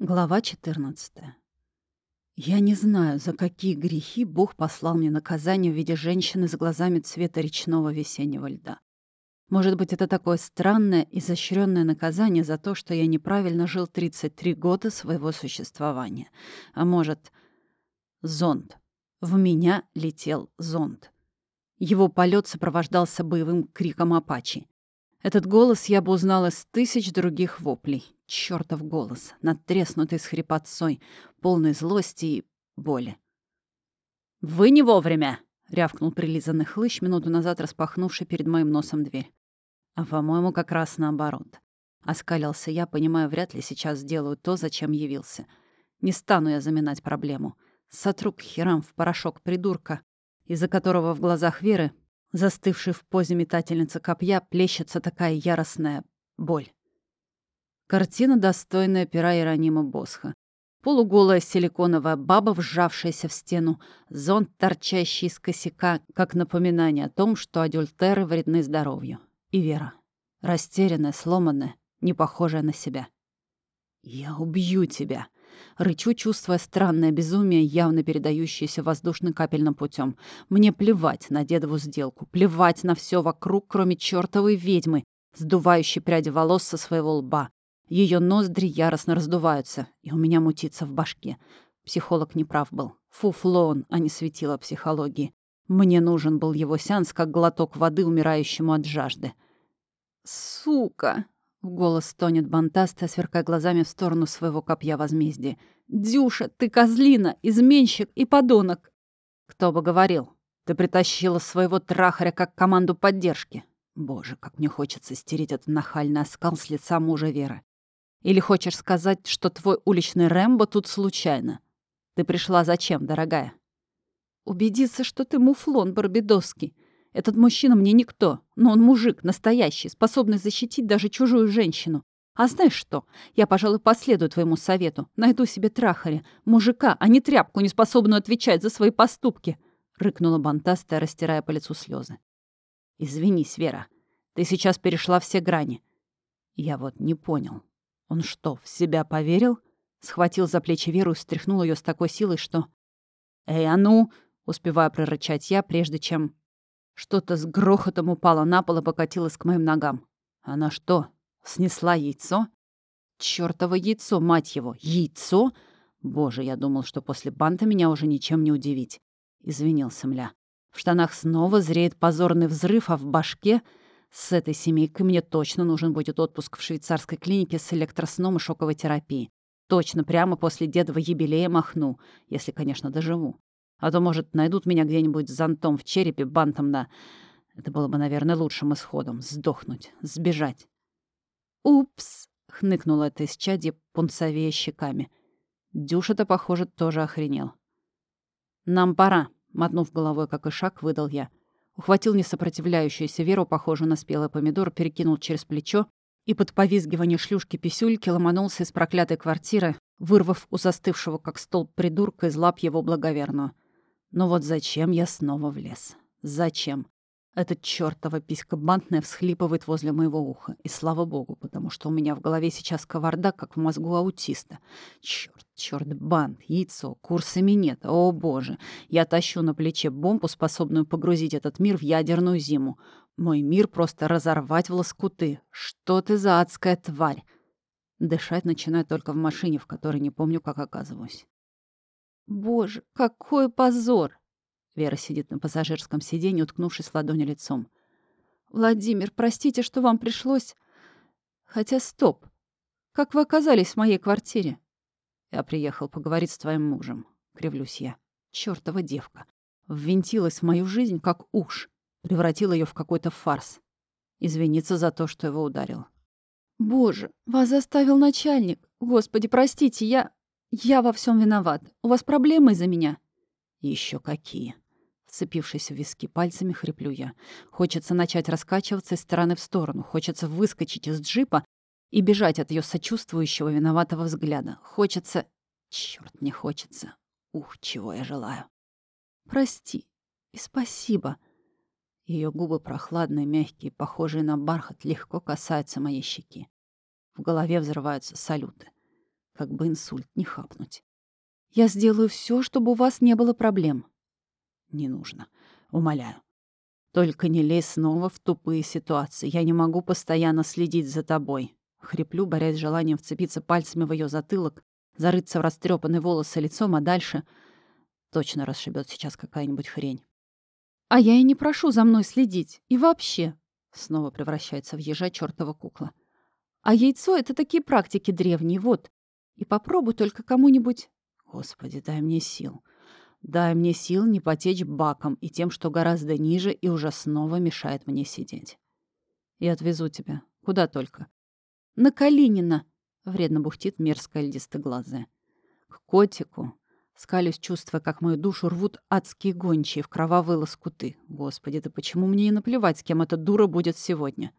Глава 14. Я не знаю, за какие грехи Бог послал мне наказание в виде женщины с глазами цвета речного весеннего льда. Может быть, это такое странное, изощренное наказание за то, что я неправильно жил 33 года своего существования. А может, зонд. В меня летел зонд. Его полет сопровождался боевым криком Апачи. Этот голос я бы узнал из тысяч других воплей. Чёртов голос, надтреснутый с хрипотцой, полный злости и боли. «Вы не вовремя!» — рявкнул прилизанный хлыщ, минуту назад распахнувший перед моим носом дверь. А, по-моему, как раз наоборот. Оскалился я, понимая, вряд ли сейчас сделаю то, зачем явился. Не стану я заминать проблему. Сотру к херам в порошок придурка, из-за которого в глазах Веры Застывшей в позе метательницы копья плещется такая яростная боль. Картина, достойная пера Иеронима Босха. Полуголая силиконовая баба, вжавшаяся в стену, зонт, торчащий из косяка, как напоминание о том, что адюльтеры вредны здоровью. И Вера. Растерянная, сломанная, не похожая на себя. «Я убью тебя!» Рычу, чувствуя странное безумие, явно передающееся воздушно-капельным путем. Мне плевать на дедову сделку, плевать на все вокруг, кроме чертовой ведьмы, сдувающей пряди волос со своего лба. Ее ноздри яростно раздуваются, и у меня мутится в башке. Психолог неправ был. Фуфло он, а не светило психологии. Мне нужен был его сеанс, как глоток воды умирающему от жажды. «Сука!» В голос тонет бантаста, сверкая глазами в сторону своего копья возмездия. «Дюша, ты козлина, изменщик и подонок!» «Кто бы говорил? Ты притащила своего трахаря как команду поддержки. Боже, как мне хочется стереть этот нахальный оскал с лица мужа Веры. Или хочешь сказать, что твой уличный Рэмбо тут случайно? Ты пришла зачем, дорогая?» «Убедиться, что ты муфлон барбидосский. Этот мужчина мне никто, но он мужик, настоящий, способный защитить даже чужую женщину. А знаешь что? Я, пожалуй, последую твоему совету. Найду себе трахаря, мужика, а не тряпку, не способную отвечать за свои поступки. Рыкнула бантастая, растирая по лицу слезы. Извинись, Вера. Ты сейчас перешла все грани. Я вот не понял. Он что, в себя поверил? Схватил за плечи Веру и встряхнул ее с такой силой, что... «Эй, а ну!» — успеваю прорычать я, прежде чем что-то с грохотом упало на пол и покатилось к моим ногам. Она что, снесла яйцо? Чёртово яйцо, мать его, яйцо? Боже, я думал, что после банта меня уже ничем не удивить. Извинился Мля. В штанах снова зреет позорный взрыв, а в башке... С этой семейкой мне точно нужен будет отпуск в швейцарской клинике с электросном и шоковой терапией. Точно прямо после дедова юбилея махну, если, конечно, доживу. А то, может, найдут меня где-нибудь с зонтом в черепе, бантом на... Это было бы, наверное, лучшим исходом. Сдохнуть, сбежать. «Упс!» — хныкнула это исчадье, пунцовее щеками. Дюша-то, похоже, тоже охренел. «Нам пора», — мотнув головой, как и шаг, выдал я. Ухватил несопротивляющуюся Веру, похожую на спелый помидор, перекинул через плечо и под повизгивание шлюшки-писюльки ломанулся из проклятой квартиры, вырвав у застывшего как столб придурка из лап его благоверную. Но вот зачем я снова влез? Зачем? Этот чёртова писька бантная всхлипывает возле моего уха. И слава богу, потому что у меня в голове сейчас кавардак, как в мозгу аутиста. Чёрт, чёрт, бант, яйцо, курсами нет. О, боже. Я тащу на плече бомбу, способную погрузить этот мир в ядерную зиму. Мой мир просто разорвать в лоскуты. Что ты за адская тварь? Дышать начинаю только в машине, в которой не помню, как оказываюсь. Боже, какой позор! Вера сидит на пассажирском сиденье, уткнувшись в ладони лицом. Владимир, простите, что вам пришлось... Хотя стоп. Как вы оказались в моей квартире? Я приехал поговорить с твоим мужем. Кривлюсь я. Чёртова девка. Ввинтилась в мою жизнь, как уж. Превратила ее в какой-то фарс. Извиниться за то, что его ударил. Боже, вас заставил начальник. Господи, простите, я... «Я во всем виноват. У вас проблемы из-за меня?» Еще какие!» Вцепившись в виски пальцами, хриплю я. Хочется начать раскачиваться из стороны в сторону. Хочется выскочить из джипа и бежать от ее сочувствующего виноватого взгляда. Хочется... Черт, не хочется. Ух, чего я желаю. Прости и спасибо. Ее губы прохладные, мягкие, похожие на бархат, легко касаются моей щеки. В голове взрываются салюты. как бы инсульт не хапнуть. Я сделаю все, чтобы у вас не было проблем. Не нужно. Умоляю. Только не лезь снова в тупые ситуации. Я не могу постоянно следить за тобой. Хриплю, борясь с желанием вцепиться пальцами в ее затылок, зарыться в растрепанные волосы лицом, а дальше точно расшибет сейчас какая-нибудь хрень. А я и не прошу за мной следить. И вообще. Снова превращается в ежа чертова кукла. А яйцо — это такие практики древние, вот. И попробуй только кому-нибудь... Господи, дай мне сил. Дай мне сил не потечь баком и тем, что гораздо ниже и уже снова мешает мне сидеть. Я отвезу тебя. Куда только. На Калинина, — вредно бухтит мерзкая льдистоглазая. К котику. Скалюсь, чувствуя, как мою душу рвут адские гончие в кровавые лоскуты. Господи, да почему мне не наплевать, с кем эта дура будет сегодня?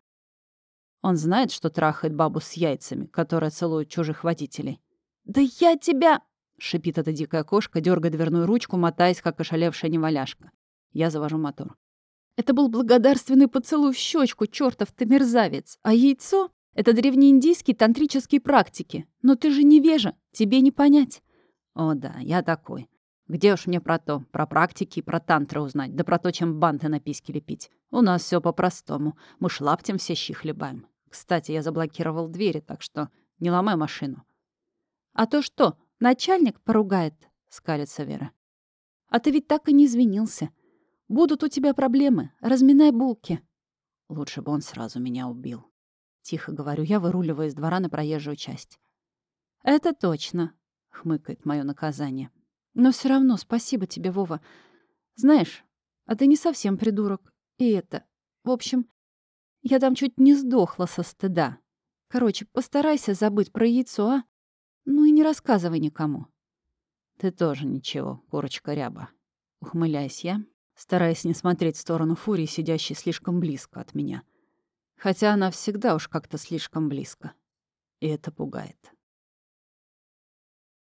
Он знает, что трахает бабу с яйцами, которая целует чужих водителей. «Да я тебя...» — шипит эта дикая кошка, дергая дверную ручку, мотаясь, как ошалевшая неваляшка. Я завожу мотор. «Это был благодарственный поцелуй в щечку, чертов ты мерзавец! А яйцо — это древнеиндийские тантрические практики. Но ты же невежа, тебе не понять». «О да, я такой. Где уж мне про то, про практики про тантры узнать, да про то, чем банты на письки лепить. У нас все по-простому. Мы шлаптем все щи хлебаем. Кстати, я заблокировал двери, так что не ломай машину». «А то что, Начальник поругает, скалится Вера. А ты ведь так и не извинился. Будут у тебя проблемы. Разминай булки. Лучше бы он сразу меня убил. Тихо говорю я, выруливая из двора на проезжую часть. Это точно, хмыкает мое наказание. Но все равно спасибо тебе, Вова. Знаешь, а ты не совсем придурок. И это... В общем, я там чуть не сдохла со стыда. Короче, постарайся забыть про яйцо, а? Ну и не рассказывай никому. Ты тоже ничего, курочка ряба. Ухмыляюсь я, стараясь не смотреть в сторону Фурии, сидящей слишком близко от меня. Хотя она всегда уж как-то слишком близко. И это пугает.